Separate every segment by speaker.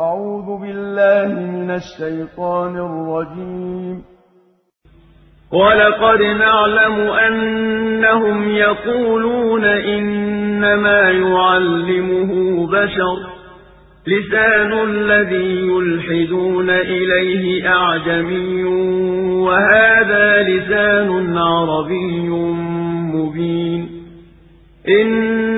Speaker 1: أعوذ بالله من الشيطان الرجيم.
Speaker 2: ولقد نعلم أنهم يقولون إنما يعلمه بشر. لسان الذي يلحدون إليه أعجمي وهذا لسان عربي مبين. إن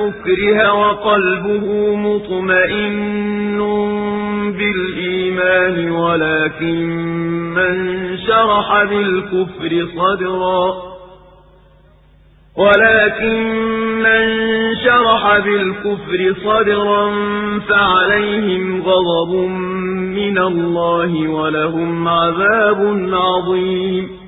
Speaker 2: أكره وقلبه مطمئن بالإيمان ولكن من شرح بالكفر صدرا. ولكن من شرح بالكفر صدرا فعليهم غضب من الله ولهم عذاب عظيم.